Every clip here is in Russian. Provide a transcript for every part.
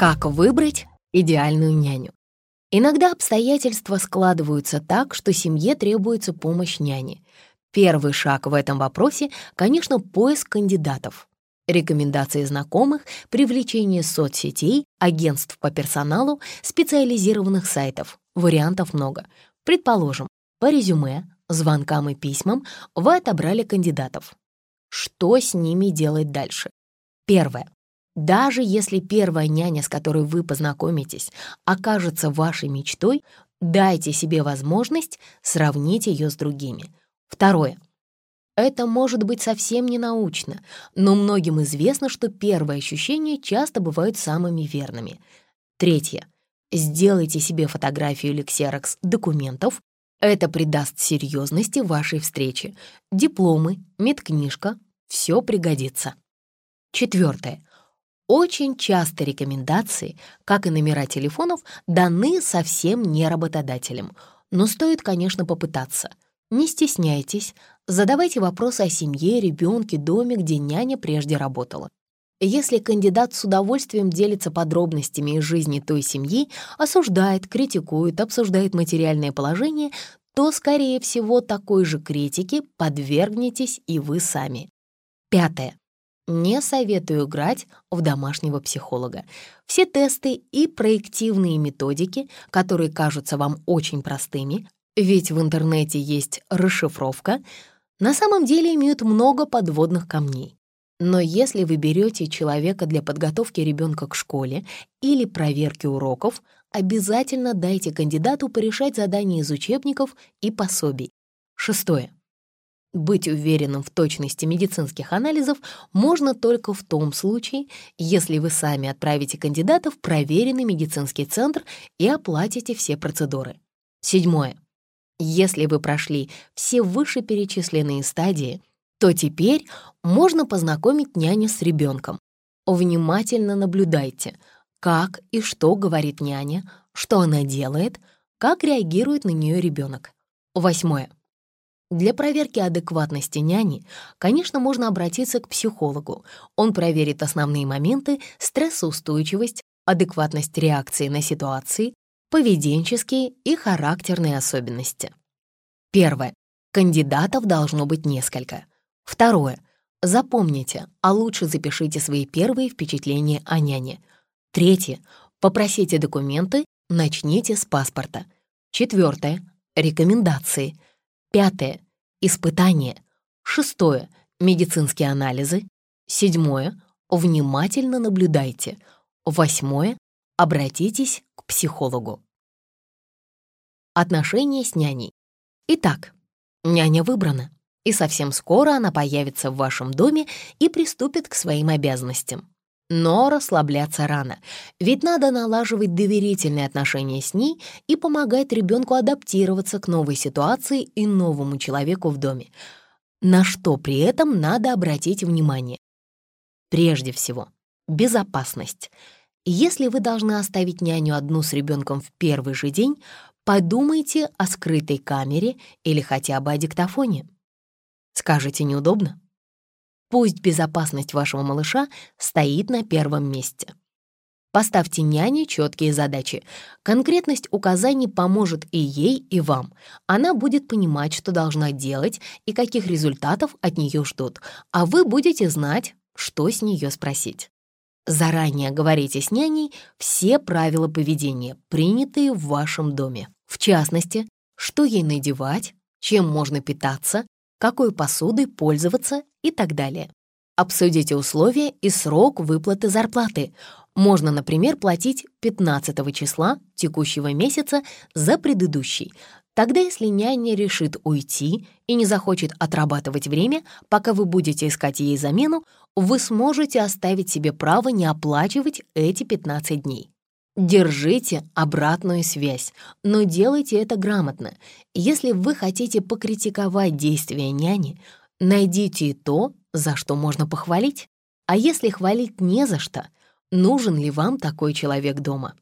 Как выбрать идеальную няню? Иногда обстоятельства складываются так, что семье требуется помощь няни. Первый шаг в этом вопросе, конечно, поиск кандидатов. Рекомендации знакомых, привлечение соцсетей, агентств по персоналу, специализированных сайтов. Вариантов много. Предположим, по резюме, звонкам и письмам вы отобрали кандидатов. Что с ними делать дальше? Первое. Даже если первая няня, с которой вы познакомитесь, окажется вашей мечтой, дайте себе возможность сравнить ее с другими. Второе. Это может быть совсем не научно, но многим известно, что первые ощущения часто бывают самыми верными. Третье. Сделайте себе фотографию или ксерокс документов. Это придаст серьезности вашей встрече. Дипломы, медкнижка — все пригодится. Четвертое. Очень часто рекомендации, как и номера телефонов, даны совсем не работодателям, но стоит, конечно, попытаться. Не стесняйтесь, задавайте вопросы о семье, ребенке, доме, где няня прежде работала. Если кандидат с удовольствием делится подробностями из жизни той семьи, осуждает, критикует, обсуждает материальное положение, то, скорее всего, такой же критике подвергнетесь и вы сами. Пятое. Не советую играть в домашнего психолога. Все тесты и проективные методики, которые кажутся вам очень простыми, ведь в интернете есть расшифровка, на самом деле имеют много подводных камней. Но если вы берете человека для подготовки ребенка к школе или проверки уроков, обязательно дайте кандидату порешать задания из учебников и пособий. Шестое. Быть уверенным в точности медицинских анализов можно только в том случае, если вы сами отправите кандидата в проверенный медицинский центр и оплатите все процедуры. Седьмое. Если вы прошли все вышеперечисленные стадии, то теперь можно познакомить няню с ребенком. Внимательно наблюдайте, как и что говорит няня, что она делает, как реагирует на нее ребенок. Восьмое. Для проверки адекватности няни, конечно, можно обратиться к психологу. Он проверит основные моменты, стрессоустойчивость, адекватность реакции на ситуации, поведенческие и характерные особенности. Первое. Кандидатов должно быть несколько. Второе. Запомните, а лучше запишите свои первые впечатления о няне. Третье. Попросите документы, начните с паспорта. Четвертое. Рекомендации — Пятое — испытание. Шестое — медицинские анализы. Седьмое — внимательно наблюдайте. Восьмое — обратитесь к психологу. Отношения с няней. Итак, няня выбрана, и совсем скоро она появится в вашем доме и приступит к своим обязанностям. Но расслабляться рано, ведь надо налаживать доверительные отношения с ней и помогать ребенку адаптироваться к новой ситуации и новому человеку в доме. На что при этом надо обратить внимание? Прежде всего, безопасность. Если вы должны оставить няню одну с ребенком в первый же день, подумайте о скрытой камере или хотя бы о диктофоне. Скажете, неудобно? Пусть безопасность вашего малыша стоит на первом месте. Поставьте няне четкие задачи. Конкретность указаний поможет и ей, и вам. Она будет понимать, что должна делать и каких результатов от нее ждут, а вы будете знать, что с нее спросить. Заранее говорите с няней все правила поведения, принятые в вашем доме. В частности, что ей надевать, чем можно питаться, какой посудой пользоваться и так далее. Обсудите условия и срок выплаты зарплаты. Можно, например, платить 15 числа текущего месяца за предыдущий. Тогда, если няня решит уйти и не захочет отрабатывать время, пока вы будете искать ей замену, вы сможете оставить себе право не оплачивать эти 15 дней. Держите обратную связь, но делайте это грамотно. Если вы хотите покритиковать действия няни, найдите и то, за что можно похвалить. А если хвалить не за что, нужен ли вам такой человек дома?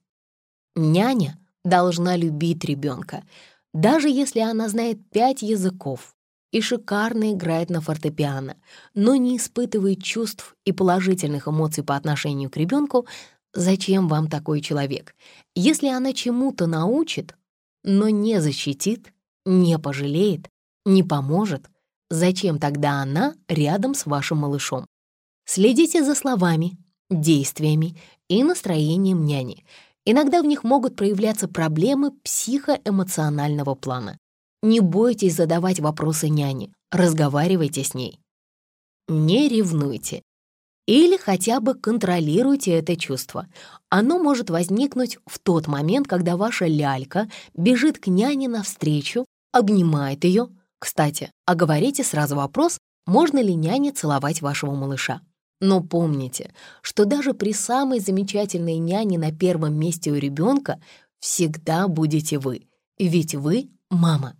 Няня должна любить ребенка, даже если она знает пять языков и шикарно играет на фортепиано, но не испытывает чувств и положительных эмоций по отношению к ребенку, Зачем вам такой человек? Если она чему-то научит, но не защитит, не пожалеет, не поможет, зачем тогда она рядом с вашим малышом? Следите за словами, действиями и настроением няни. Иногда в них могут проявляться проблемы психоэмоционального плана. Не бойтесь задавать вопросы няне, разговаривайте с ней. Не ревнуйте. Или хотя бы контролируйте это чувство. Оно может возникнуть в тот момент, когда ваша лялька бежит к няне навстречу, обнимает ее. Кстати, оговорите сразу вопрос, можно ли няне целовать вашего малыша. Но помните, что даже при самой замечательной няне на первом месте у ребенка всегда будете вы, ведь вы — мама.